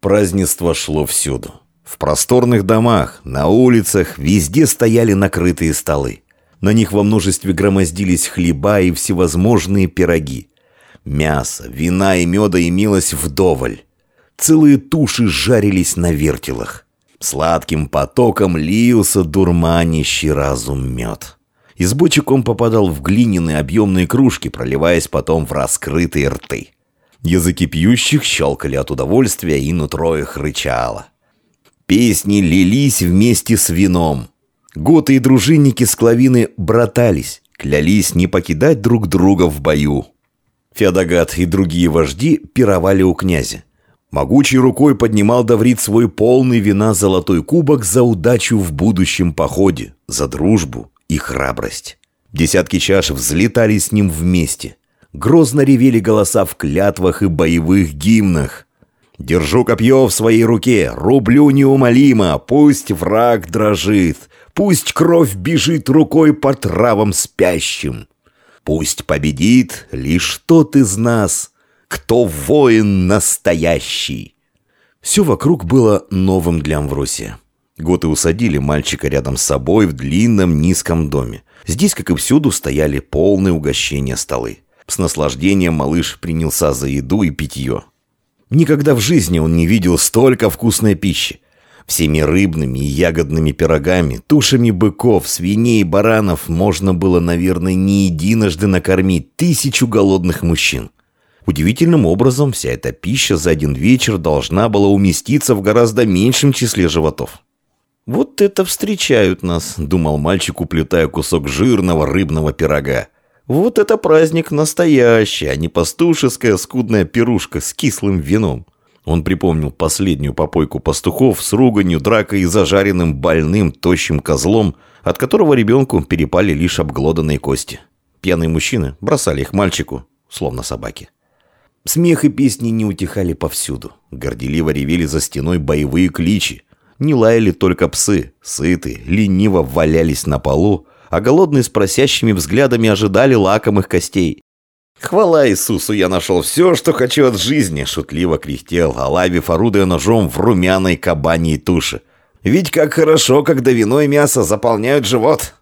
Празднество шло всюду. В просторных домах, на улицах, везде стояли накрытые столы. На них во множестве громоздились хлеба и всевозможные пироги. Мясо, вина и меда имелось вдоволь. Целые туши жарились на вертелах. Сладким потоком лился дурманящий разум мед. Из бочек он попадал в глиняные объемные кружки, проливаясь потом в раскрытые рты. Языки пьющих щелкали от удовольствия, и нутро их рычало. Песни лились вместе с вином. Готы и дружинники Склавины братались, клялись не покидать друг друга в бою. Феодогат и другие вожди пировали у князя. Могучей рукой поднимал Даврит свой полный вина золотой кубок за удачу в будущем походе, за дружбу и храбрость. Десятки чаш взлетали с ним вместе. Грозно ревели голоса в клятвах и боевых гимнах. «Держу копье в своей руке, рублю неумолимо, пусть враг дрожит, пусть кровь бежит рукой по травам спящим. Пусть победит лишь тот из нас, кто воин настоящий». Все вокруг было новым для Амвросия. Готы усадили мальчика рядом с собой в длинном низком доме. Здесь, как и всюду, стояли полные угощения столы. С наслаждением малыш принялся за еду и питье. Никогда в жизни он не видел столько вкусной пищи. Всеми рыбными и ягодными пирогами, тушами быков, свиней и баранов можно было, наверное, не единожды накормить тысячу голодных мужчин. Удивительным образом вся эта пища за один вечер должна была уместиться в гораздо меньшем числе животов. «Вот это встречают нас», — думал мальчик, уплетая кусок жирного рыбного пирога. Вот это праздник настоящий, а не пастушеская скудная пирушка с кислым вином. Он припомнил последнюю попойку пастухов с руганью, дракой и зажаренным больным тощим козлом, от которого ребенку перепали лишь обглоданные кости. Пьяные мужчины бросали их мальчику, словно собаки. Смех и песни не утихали повсюду. Горделиво ревели за стеной боевые кличи. Не лаяли только псы, сыты, лениво валялись на полу, а голодные с просящими взглядами ожидали лакомых костей. «Хвала Иисусу, я нашел все, что хочу от жизни!» — шутливо кряхтел, олавив орудуя ножом в румяной кабаньей туши. «Ведь как хорошо, когда вино и мясо заполняют живот!»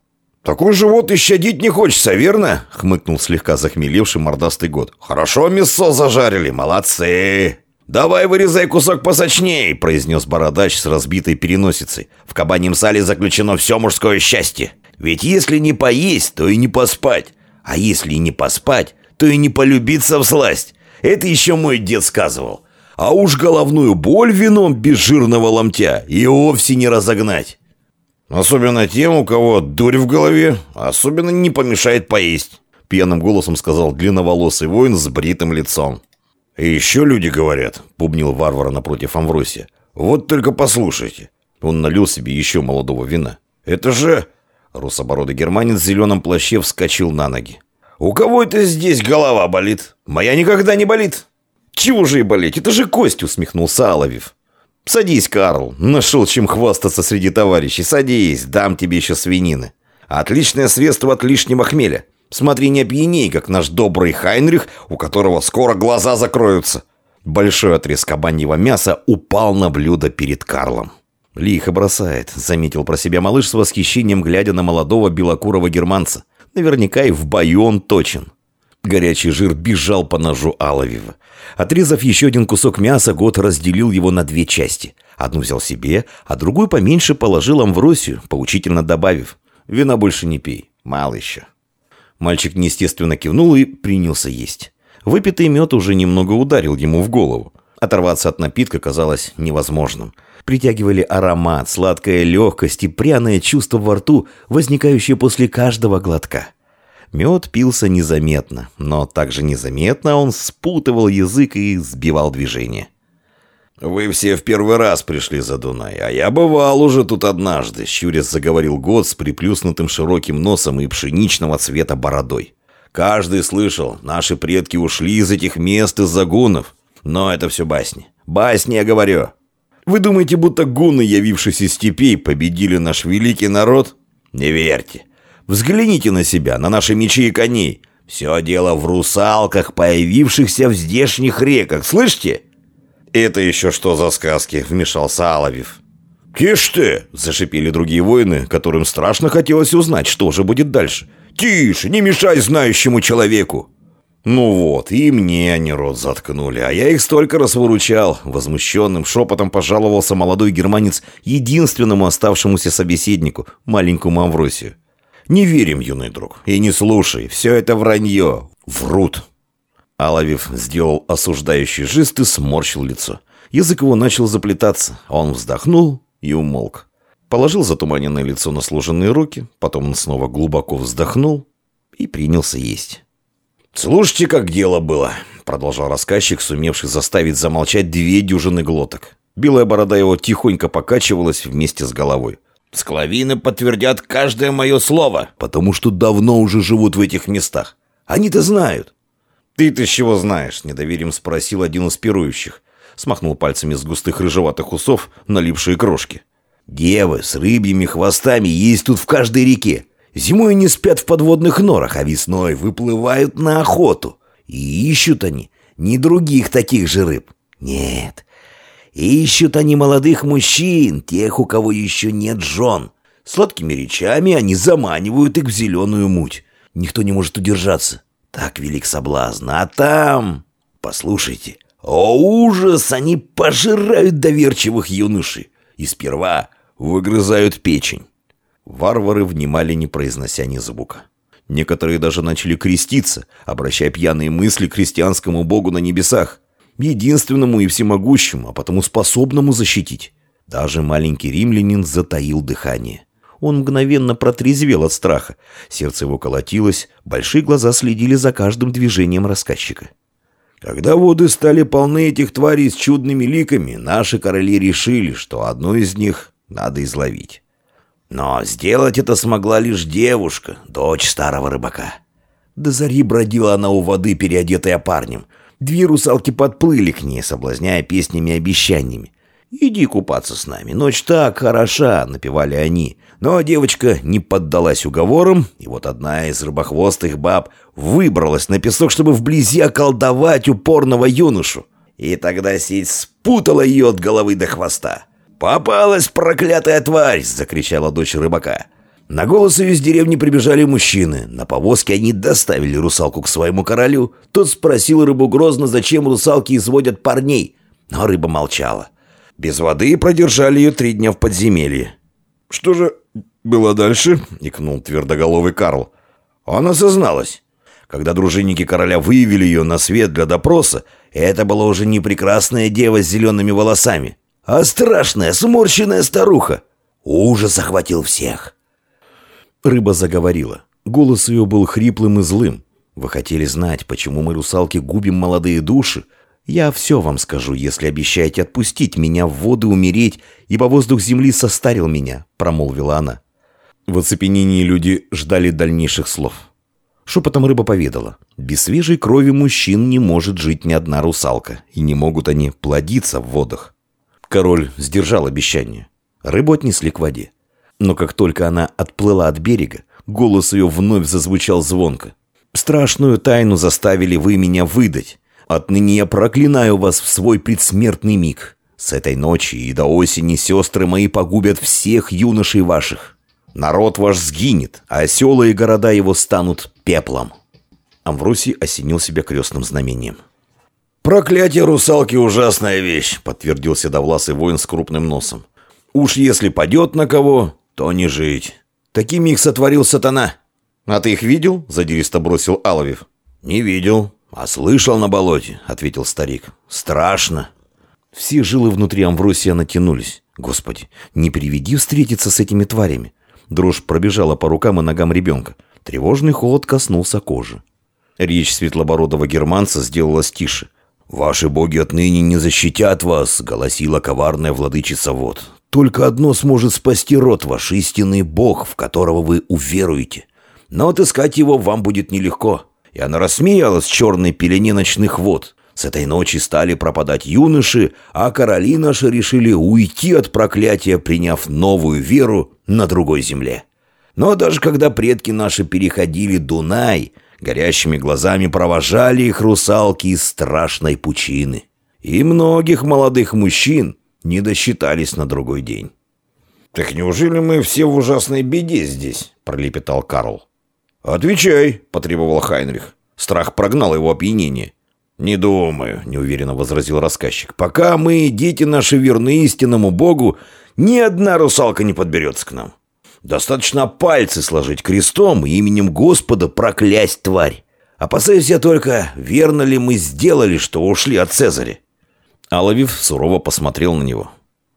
«Такой живот и щадить не хочется, верно?» — хмыкнул слегка захмелевший мордастый год. «Хорошо мясо зажарили, молодцы!» «Давай вырезай кусок посочней!» — произнес бородач с разбитой переносицей. «В кабаньем сале заключено все мужское счастье!» Ведь если не поесть, то и не поспать. А если не поспать, то и не полюбиться в сласть. Это еще мой дед сказывал. А уж головную боль вином без жирного ломтя и вовсе не разогнать. Особенно тем, у кого дурь в голове, особенно не помешает поесть. Пьяным голосом сказал длинноволосый воин с бритым лицом. «И еще люди говорят», — бубнил варвар напротив Амвросия. «Вот только послушайте». Он налил себе еще молодого вина. «Это же Русобородый германец в зеленом плаще вскочил на ноги. «У кого это здесь голова болит? Моя никогда не болит!» «Чего же и болеть? Это же кость!» — усмехнулся Аловив. «Садись, Карл. Нашел чем хвастаться среди товарищей. Садись, дам тебе еще свинины. Отличное средство от лишнего хмеля. Смотри, не опьяней, как наш добрый Хайнрих, у которого скоро глаза закроются». Большой отрез кабаньего мяса упал на блюдо перед Карлом. «Лихо бросает», — заметил про себя малыш с восхищением, глядя на молодого белокурого германца. «Наверняка и в бою он точен». Горячий жир бежал по ножу Алавива. Отрезав еще один кусок мяса, Гот разделил его на две части. Одну взял себе, а другую поменьше положил Амвросию, поучительно добавив. «Вина больше не пей, мало еще». Мальчик неестественно кивнул и принялся есть. Выпитый мед уже немного ударил ему в голову. Оторваться от напитка казалось невозможным притягивали аромат, сладкая легкость и пряное чувство во рту, возникающее после каждого глотка. Мед пился незаметно, но также незаметно он спутывал язык и сбивал движение. «Вы все в первый раз пришли за Дунай, а я бывал уже тут однажды», — щурец заговорил год с приплюснутым широким носом и пшеничного цвета бородой. «Каждый слышал, наши предки ушли из этих мест из загонов. Но это все басни. Басни, я говорю. Вы думаете, будто гунны, явившись из степей, победили наш великий народ? Не верьте. Взгляните на себя, на наши мечи и коней. Все дело в русалках, появившихся в здешних реках, слышите? «Это еще что за сказки?» — вмешался Алавив. «Тише ты!» — зашипели другие воины, которым страшно хотелось узнать, что же будет дальше. «Тише! Не мешай знающему человеку!» Ну вот, и мне они рот заткнули, а я их столько раз выручал. Возмущенным шепотом пожаловался молодой германец единственному оставшемуся собеседнику, маленькому Амвросию. «Не верим, юный друг, и не слушай, все это вранье, врут». Алавив сделал осуждающий жест и сморщил лицо. Язык его начал заплетаться, он вздохнул и умолк. Положил затуманенное лицо на сложенные руки, потом он снова глубоко вздохнул и принялся есть. «Слушайте, как дело было», — продолжал рассказчик, сумевший заставить замолчать две дюжины глоток. Белая борода его тихонько покачивалась вместе с головой. «Склавины подтвердят каждое мое слово, потому что давно уже живут в этих местах. Они-то знают». «Ты-то чего знаешь?» — недоверием спросил один из пирующих. Смахнул пальцами с густых рыжеватых усов налипшие крошки. «Девы с рыбьими хвостами есть тут в каждой реке. Зимой они спят в подводных норах, а весной выплывают на охоту. И ищут они не других таких же рыб. Нет. Ищут они молодых мужчин, тех, у кого еще нет жен. Сладкими речами они заманивают их в зеленую муть. Никто не может удержаться. Так велик соблазн. А там... Послушайте. О, ужас! Они пожирают доверчивых юношей. И сперва выгрызают печень. Варвары внимали, не произнося ни звука. Некоторые даже начали креститься, обращая пьяные мысли к христианскому богу на небесах, единственному и всемогущему, а потому способному защитить. Даже маленький римлянин затаил дыхание. Он мгновенно протрезвел от страха. Сердце его колотилось, большие глаза следили за каждым движением рассказчика. Когда воды стали полны этих тварей с чудными ликами, наши короли решили, что одну из них надо изловить. Но сделать это смогла лишь девушка, дочь старого рыбака. До зари бродила она у воды, переодетая парнем. Две русалки подплыли к ней, соблазняя песнями и обещаниями. «Иди купаться с нами, ночь так хороша», — напевали они. Но девочка не поддалась уговорам, и вот одна из рыбохвостых баб выбралась на песок, чтобы вблизи околдовать упорного юношу. И тогда сеть спутала ее от головы до хвоста. «Попалась проклятая тварь!» — закричала дочь рыбака. На голос ее из деревни прибежали мужчины. На повозке они доставили русалку к своему королю. Тот спросил рыбу грозно, зачем русалки изводят парней. Но рыба молчала. Без воды продержали ее три дня в подземелье. «Что же было дальше?» — икнул твердоголовый Карл. Она созналась. Когда дружинники короля выявили ее на свет для допроса, это была уже не прекрасная дева с зелеными волосами а страшная сморщенная старуха. Ужас охватил всех. Рыба заговорила. Голос ее был хриплым и злым. Вы хотели знать, почему мы, русалки, губим молодые души? Я все вам скажу, если обещаете отпустить меня в воды умереть, ибо воздух земли состарил меня», — промолвила она. В оцепенении люди ждали дальнейших слов. Шепотом рыба поведала. Без свежей крови мужчин не может жить ни одна русалка, и не могут они плодиться в водах. Король сдержал обещание. Рыбу отнесли к воде. Но как только она отплыла от берега, голос ее вновь зазвучал звонко. «Страшную тайну заставили вы меня выдать. Отныне я проклинаю вас в свой предсмертный миг. С этой ночи и до осени сестры мои погубят всех юношей ваших. Народ ваш сгинет, а села и города его станут пеплом». Амвросий осенил себя крестным знамением. «Проклятие русалки – ужасная вещь», – подтвердил седовласый воин с крупным носом. «Уж если падет на кого, то не жить. Такими их сотворил сатана». «А ты их видел?» – задиристо бросил Аловев. «Не видел, а слышал на болоте», – ответил старик. «Страшно». Все жилы внутри Амвросия натянулись. «Господи, не приведи встретиться с этими тварями». Дрожь пробежала по рукам и ногам ребенка. Тревожный холод коснулся кожи. Речь светлобородого германца сделалась тише – «Ваши боги отныне не защитят вас», — голосила коварная владычица вод. «Только одно сможет спасти род ваш, истинный бог, в которого вы уверуете. Но отыскать его вам будет нелегко». И она рассмеялась в черной пелене ночных вод. С этой ночи стали пропадать юноши, а короли наши решили уйти от проклятия, приняв новую веру на другой земле. Но даже когда предки наши переходили Дунай — Горящими глазами провожали их русалки из страшной пучины. И многих молодых мужчин не досчитались на другой день. «Так неужели мы все в ужасной беде здесь?» – пролепетал Карл. «Отвечай», – потребовал Хайнрих. Страх прогнал его опьянение. «Не думаю», — неуверенно возразил рассказчик. «Пока мы, дети наши, верны истинному Богу, ни одна русалка не подберется к нам. Достаточно пальцы сложить крестом и именем Господа проклясть тварь. Опасаюсь я только, верно ли мы сделали, что ушли от Цезаря». Алавив сурово посмотрел на него.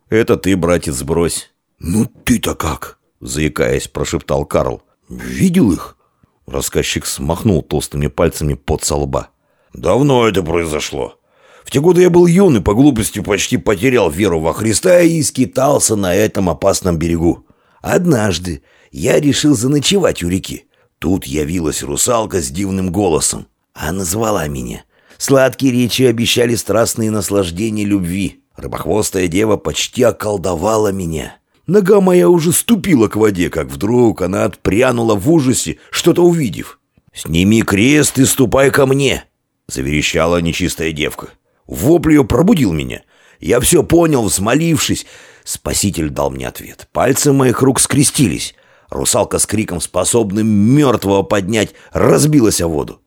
«Это ты, братец, брось». «Ну ты-то как?» — заикаясь, прошептал Карл. «Видел их?» Рассказчик смахнул толстыми пальцами под со лба. Давно это произошло. В те годы я был юн и по глупости почти потерял веру во Христа и скитался на этом опасном берегу. Однажды я решил заночевать у реки. Тут явилась русалка с дивным голосом. А назвала меня. Сладкие речи обещали страстные наслаждения любви. Рыбохвостая дева почти околдовала меня. Нога моя уже ступила к воде, как вдруг она отпрянула в ужасе, что-то увидев. «Сними крест и ступай ко мне!» Заверещала нечистая девка. Вопль ее пробудил меня. Я все понял, взмолившись. Спаситель дал мне ответ. Пальцы моих рук скрестились. Русалка с криком, способным мертвого поднять, разбилась о воду.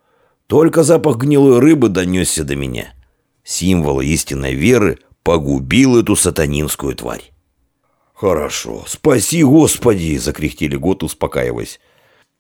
Только запах гнилой рыбы донесся до меня. Символ истинной веры погубил эту сатанинскую тварь. «Хорошо, спаси, Господи!» — закряхтели год, успокаиваясь.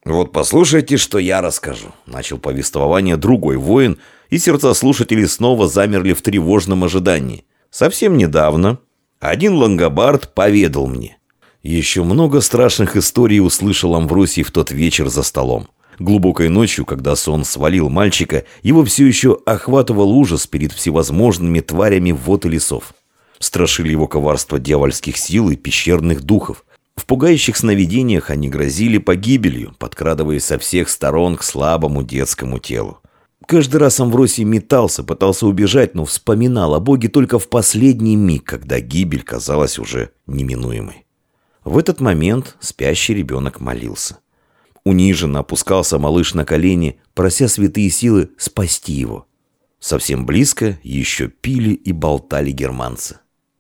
«Вот послушайте, что я расскажу», — начал повествование другой воин, и сердца слушателей снова замерли в тревожном ожидании. Совсем недавно один лангобард поведал мне. Еще много страшных историй услышал Амвросий в тот вечер за столом. Глубокой ночью, когда сон свалил мальчика, его все еще охватывал ужас перед всевозможными тварями вод и лесов. Страшили его коварство дьявольских сил и пещерных духов. В пугающих сновидениях они грозили погибелью, подкрадываясь со всех сторон к слабому детскому телу. Каждый раз Амвросий метался, пытался убежать, но вспоминал о Боге только в последний миг, когда гибель казалась уже неминуемой. В этот момент спящий ребенок молился. Униженно опускался малыш на колени, прося святые силы спасти его. Совсем близко еще пили и болтали германцы.